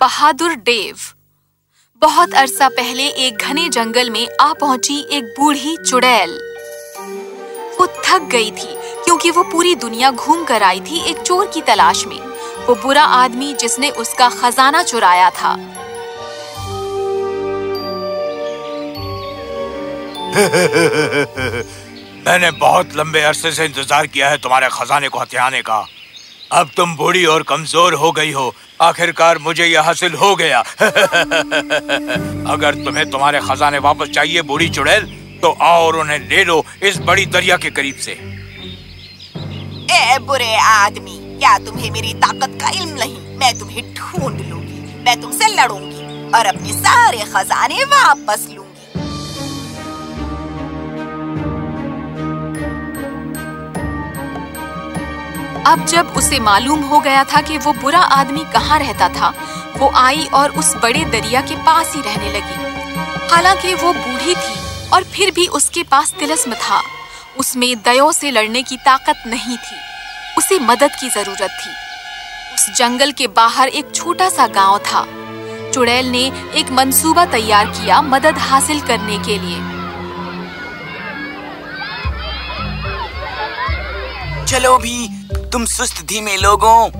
बहादुर Dave बहुत अरसा पहले एक घने जंगल में आ पहुँची एक बूढ़ी चुड़ैल। वो थक गई थी, क्योंकि वो पूरी दुनिया घूम कर आई थी एक चोर की तलाश में। वो बुरा आदमी जिसने उसका खजाना चुराया था। मैंने बहुत लंबे अरसे से इंतज़ार किया है तुम्हारे खजाने को हथियाने का। अब तुम बूढ़ी और कमज़ोर हो गई हो। आखिरकार मुझे यह हासिल हो गया। अगर तुम्हें तुम्हारे खजाने वापस चाहिए, बूढ़ी चुड़ैल तो आओ और उन्हें ले लो इस बड़ी दरिया के करीब से। ए, बुरे आदमी, क्या तुम्हें मेरी ताकत का इल्म नहीं? मैं तुम्हें ढूंढ लूँगी, मैं तुमसे लड़ूँगी और अपने सारे खजाने वापस लूँगी। अब जब उसे मालूम हो गया था कि वो बुरा आदमी कहाँ रहता था, वो आई और उस बड़े दरिया के पास ही रहने लगी। हालाँकि वो बूढ़ी थी और फिर भी उसके पास तिलस्म था। उसमें दयो से लड़ने की ताकत नहीं थी। उसे मदद की ज़रूरत थी। उस जंगल के बाहर एक छोटा सा गाँव था। चुड़ैल ने एक मंसूबा तैयार किया मदद हासिल करने के लिए। चलो भी तुम सुस्त धीमे लोगों।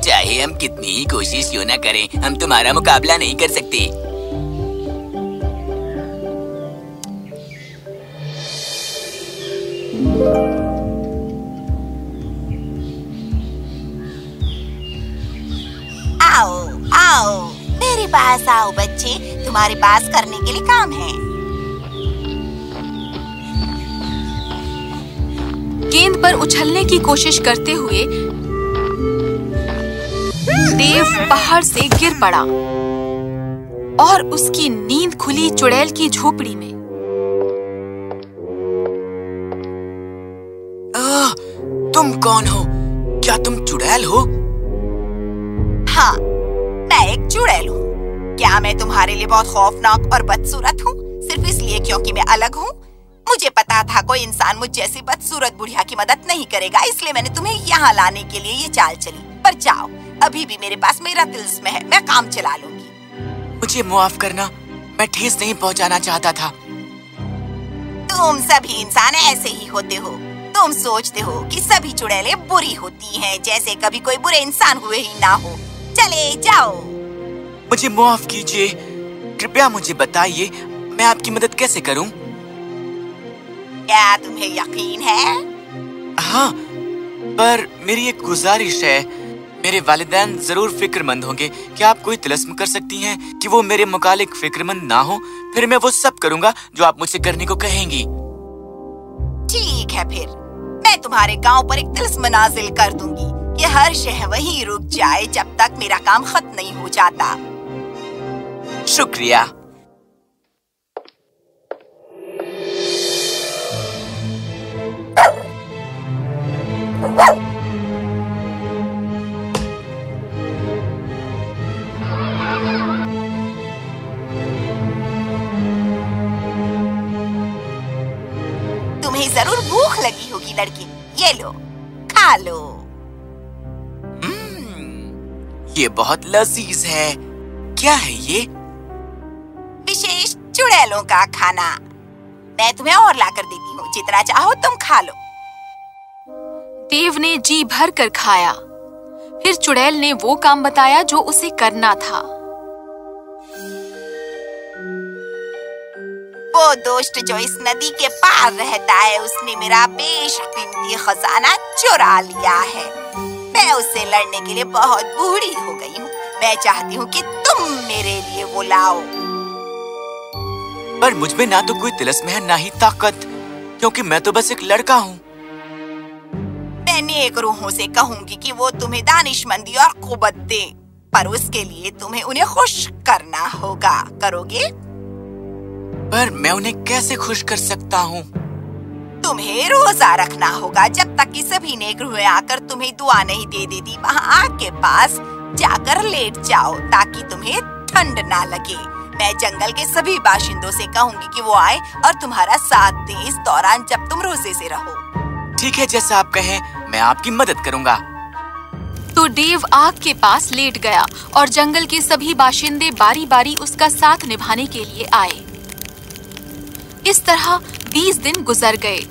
चाहे हम कितनी ही कोशिश क्यों ना करें, हम तुम्हारा मुकाबला नहीं कर सकते। आओ आओ, मेरे पास आओ बच्चे, तुम्हारे पास करने के लिए काम है। गेंद पर उछलने की कोशिश करते हुए देव पहाड़ से गिर पड़ा और उसकी नींद खुली चुड़ैल की झोपड़ी में। आह, तुम कौन हो? क्या तुम चुड़ैल हो? हाँ मैं एक चुड़ैल हूँ। क्या मैं तुम्हारे लिए बहुत खौफनाक और बदसूरत हूँ? सिर्फ़ इसलिए क्योंकि मैं अलग हूँ? मुझे पता था कोई इंसान मुझ जैसी बदसूरत बुढ़िया की मदद नहीं करेगा इसलिए मैंने तुम्हें यहाँ लाने के लिए ये चाल चली। पर जाओ अभी भी मेरे पास मेरा तिल्स्म है मैं काम चला लूँगी। मुझे मुआफ करना मैं ठेस नहीं पहुँचाना चाहता था। तुम सभी इंसान ऐसे ही होते हो। तुम सोचते हो कि सभी चुड़ैले बुरी होती हैं जैसे कभी कोई बुरे इंसान हुए ही ना हो। चले जाओ। मुझे मुआफ कीजिए। कृपया मुझे बताइए मैं आपकी मदद कैसे करूँ? क्या तुम्हें यकीन है? हाँ पर मेरी एक गुजारिश है। मेरे वालिदैन ज़रूर फिक्रमंद होंगे। क्या आप कोई तिलस्म कर सकती हैं कि वो मेरे मुकालिक फिक्रमंद ना हो? फिर मैं वो सब करूँगा जो आप मुझसे करने को कहेंगी। ठीक है फिर। मैं तुम्हारे गाँव पर एक तिल्स्म नाजिल कर दूँगी कि हर शह वहीं रुक जाए जब तक मेरा काम खत्म नहीं हो जाता। शुक्रिया। खा लो ये बहुत लजीज है। क्या है ये? विशेष चुड़ैलों का खाना। मैं तुम्हें और ला कर देती हूँ। जितना चाहो तुम खा लो। देव ने जी भर कर खाया। फिर चुड़ैल ने वो काम बताया जो उसे करना था। वो दोस्त जो इस नदी के पार रहता है उसने मेरा बेशकीमती खजाना चुरा लिया है। मैं उससे लड़ने के लिए बहुत बूढ़ी हो गई हूँ। मैं चाहती हूँ कि तुम मेरे लिए वो लाओ। पर मुझमें ना तो कोई तिलस्म है ना ही ताकत क्योंकि मैं तो बस एक लड़का हूँ। मैं नेक रूहों से कहूँगी कि वो तुम्हें दानिशमंदी और कुबत दे पर उसके लिए तुम्हें उन्हें खुश करना होगा। करोगे? पर मैं उन्हें कैसे खुश कर सकता हूँ? तुम्हें रोजा रखना होगा। जब तक कि सभी नेक रूहें आकर तुम्हें दुआ नहीं दे देती वहाँ आग के पास जाकर लेट जाओ ताकि तुम्हें ठंड ना लगे। मैं जंगल के सभी बाशिंदों से कहूँगी कि वो आए और तुम्हारा साथ दे इस दौरान जब तुम रोज़े से रहो। ठीक है जैसा आप कहें मैं आपकी मदद करूँगा। तो डेव आग के पास लेट गया और जंगल के सभी बाशिंदे बारी बारी उसका साथ निभाने के लिए आए। इस तरह बीस दिन गुजर गए।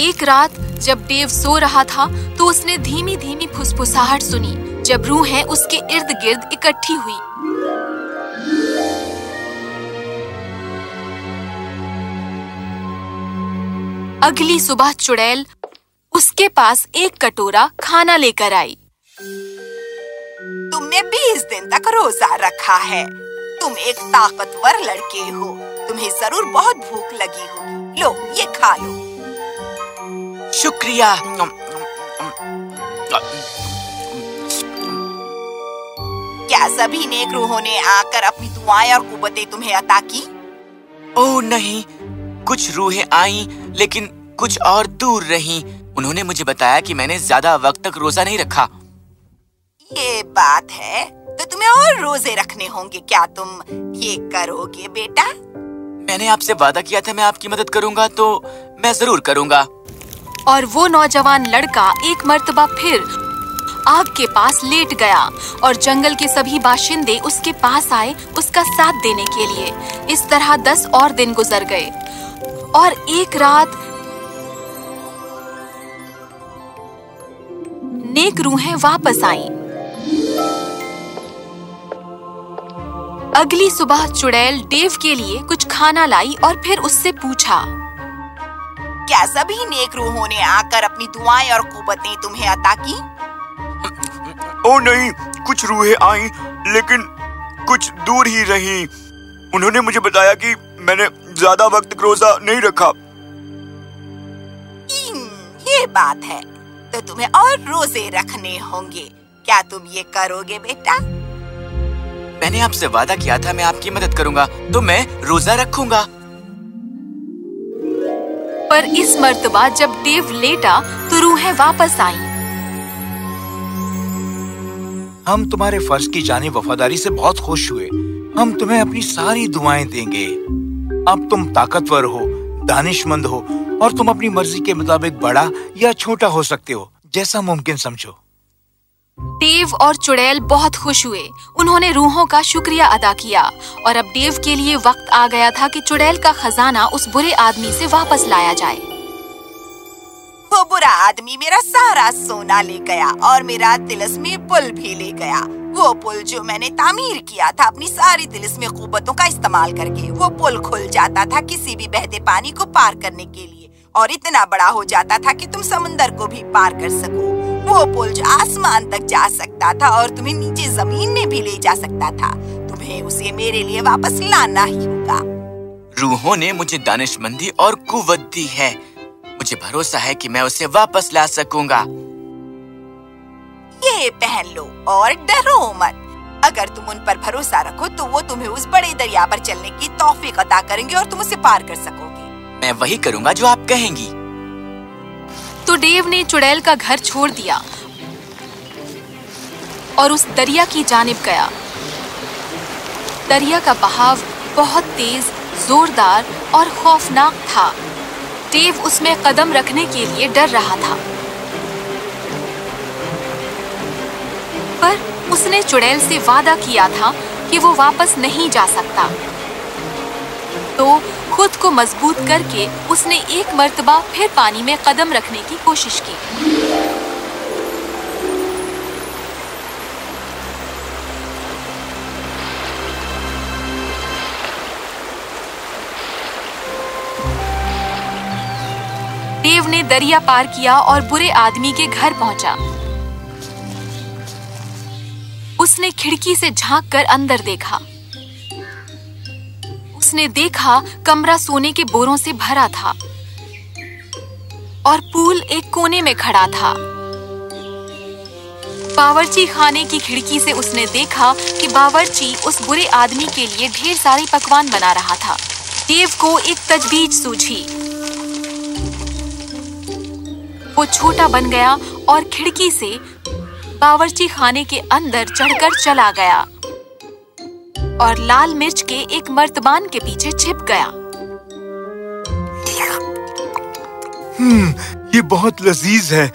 एक रात जब डेव सो रहा था तो उसने धीमी धीमी फुसफुसाहट सुनी, जब रूहें उसके इर्द गिर्द इकट्ठी हुई। अगली सुबह चुड़ैल उसके पास एक कटोरा खाना लेकर आई। तुमने बीस दिन तक रोजा रखा है। तुम एक ताकतवर लड़के हो। तुम्हें ज़रूर बहुत भूख लगी होगी। लो ये खा लो। शुक्रिया। क्या सभी नेक रूहों ने आकर अपनी दुआएँ और कुबतें तुम्हें अता की? ओह नहीं। कुछ रूहें आई लेकिन कुछ और दूर रहीं। उन्होंने मुझे बताया कि मैंने ज़्यादा वक्त तक रोजा नहीं रखा। ये बात है। तो तुम्हें और रोज़े रखने होंगे। क्या तुम ये करोगे बेटा? मैंने आपसे वादा किया था मैं आपकी मदद करूँगा तो मैं ज़रूर करूँगा और वो नौजवान लड़का एक मर्तबा फिर आग के पास लेट गया और जंगल के सभी बाशिंदे उसके पास आए उसका साथ देने के लिए इस तरह दस और दिन गुजर गए और एक रात नेक रूहें वापस आईं। अगली सुबह चुड़ैल डेव के लिए कुछ खाना लाई और फिर उससे पूछा क्या सभी नेक रूहों ने आकर अपनी दुआएँ और कुबतें तुम्हें अता की? ओ नहीं कुछ रूहें आई लेकिन कुछ दूर ही रही। उन्होंने मुझे बताया कि मैंने ज़्यादा वक्त रोजा नहीं रखा। ये बात है तो तुम्हें और रोज़े रखने होंगे। क्या तुम ये करोगे बेटा? मैंने आपसे वादा किया था मैं आपकी मदद करूँगा तो मैं रोजा रखूँगा। पर इस मर्तबा जब डेव लेटा तो रूहें वापस आईं। हम तुम्हारे फ़र्ज़ की जाने वफादारी से बहुत खुश हुए। हम तुम्हें अपनी सारी दुआएँ देंगे। अब तुम ताकतवर हो दानिशमंद हो और तुम अपनी मर्ज़ी के मुताबिक बड़ा या छोटा हो सकते हो जैसा मुमकिन समझो। डेव और चुड़ैल बहुत खुश हुए। उन्होंने रूहों का शुक्रिया अदा किया। और अब डेव के लिए वक्त आ गया था कि चुड़ैल का खजाना उस बुरे आदमी से वापस लाया जाए। वो बुरा आदमी मेरा सारा सोना ले गया और मेरा तिलस्मी पुल भी ले गया। वो पुल जो मैंने तामीर किया था, अपनी सारी तिलस्मी कुबतों का इस्तेमाल करके, वो पुल खुल जाता था किसी भी बहते पानी को पार करने के लिए। और इतना बड़ा हो जाता था कि तुम समुंदर को भी पार कर सको। वो पुल जो आसमान तक जा सकता था और तुम्हें नीचे ज़मीन में भी ले जा सकता था। तुम्हें उसे मेरे लिए वापस लाना ही होगा। रूहों ने मुझे दानिशमंदी और कुवत दी है। मुझे भरोसा है कि मैं उसे वापस ला सकूँगा। ये पहन लो और डरो मत। अगर तुम उन पर भरोसा रखो तो वो तुम्हें उस बड़े दरिया पर चलने की तौफीक अदा करेंगे और तुम उसे पार कर सकोगे। मैं वही करूँगा जो आप कहेंगी। तो डेव ने चुड़ैल का घर छोड़ दिया और उस दरिया की जानिब गया। दरिया का बहाव बहुत तेज, जोरदार और खौफनाक था। डेव उसमें कदम रखने के लिए डर रहा था। पर उसने चुड़ैल से वादा किया था कि वो वापस नहीं जा सकता। तो खुद को मज़बूत करके उसने एक मर्तबा फिर पानी में कदम रखने की कोशिश की। देव ने दरिया पार किया और बुरे आदमी के घर पहुँचा। उसने खिड़की से झाँक कर अंदर देखा। उसने देखा कमरा सोने के बोरों से भरा था और पूल एक कोने में खड़ा था। बावर्ची खाने की खिड़की से उसने देखा कि बावर्ची उस बुरे आदमी के लिए ढेर सारे पकवान बना रहा था। देव को एक तजबीज सूझी। वो छोटा बन गया और खिड़की से बावर्ची खाने के अंदर चढ़कर चला गया। और लाल मिर्च के एक मर्तबान के पीछे छिप गया। हम्म ये बहुत लजीज है।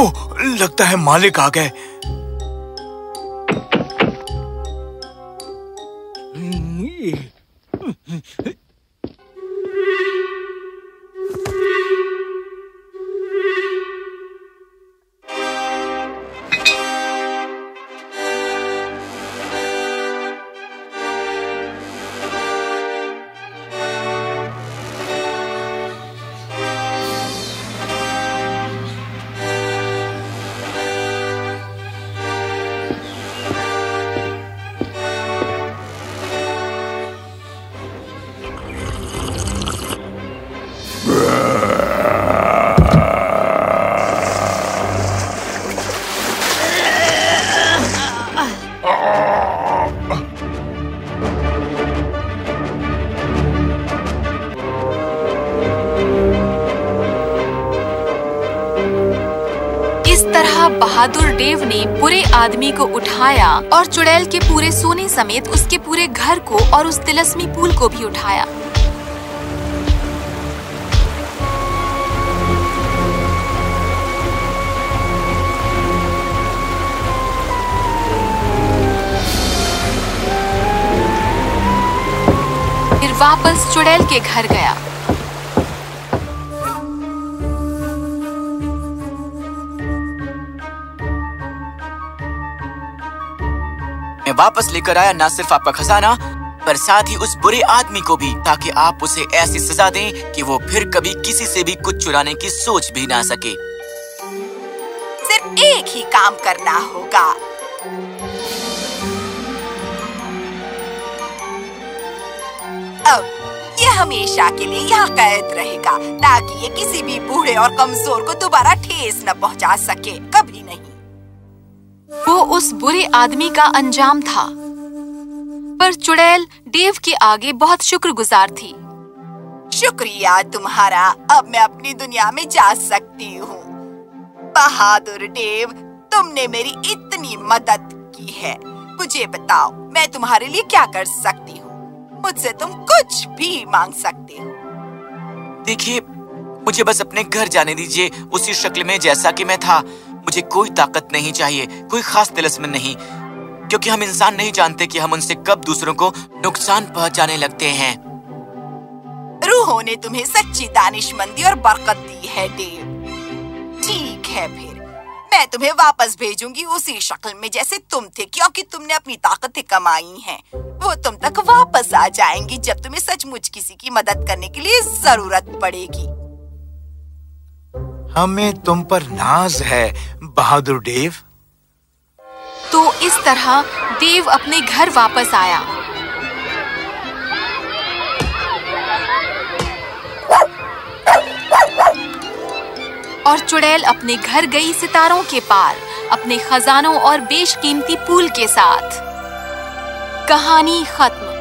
ओह लगता है मालिक आ गए। इस बहादुर देव ने बुरे आदमी को उठाया और चुड़ैल के पूरे सोने समेत उसके पूरे घर को और उस तिलस्मी पुल को भी उठाया। फिर वापस चुड़ैल के घर गया। वापस लेकर आया न सिर्फ़ आपका खजाना, पर साथ ही उस बुरे आदमी को भी, ताकि आप उसे ऐसी सजा दें कि वो फिर कभी किसी से भी कुछ चुराने की सोच भी ना सके। सिर्फ़ एक ही काम करना होगा। अब, ये हमेशा के लिए यहाँ कैद रहेगा, ताकि ये किसी भी बूढ़े और कमज़ोर को दोबारा ठेस न पहुँचा सके, कभी नहीं। वो उस बुरे आदमी का अंजाम था। पर चुड़ैल देव के आगे बहुत शुक्रगुजार थी। शुक्रिया तुम्हारा अब मैं अपनी दुनिया में जा सकती हूँ। बहादुर देव तुमने मेरी इतनी मदद की है। मुझे बताओ मैं तुम्हारे लिए क्या कर सकती हूँ? मुझसे तुम कुछ भी मांग सकते हो। देखिए मुझे बस अपने घर जाने दीजिए उसी शक्ल में जैसा कि मैं था। मुझे कोई ताकत नहीं चाहिए, कोई खास तिलस्म नहीं, क्योंकि हम इंसान नहीं जानते कि हम उनसे कब दूसरों को नुकसान पहुँचाने लगते हैं। रूहों ने तुम्हें सच्ची दानिशमंदी और बरकत दी है, देव। ठीक है फिर। मैं तुम्हें वापस भेजूँगी उसी शक्ल में जैसे तुम थे, क्योंकि तुमने अपनी ताकतें कमाई हैं। वो तुम तक वापस आ जाएँगी जब तुम्हें सचमुच किसी की मदद करने के लिए ज़रूरत पड़ेगी। हमें तुम पर नाज है, बहादुर देव। तो इस तरह देव अपने घर वापस आया। और चुड़ैल अपने घर गई सितारों के पार, अपने खजानों और बेशकीमती पुल के साथ। कहानी खत्म।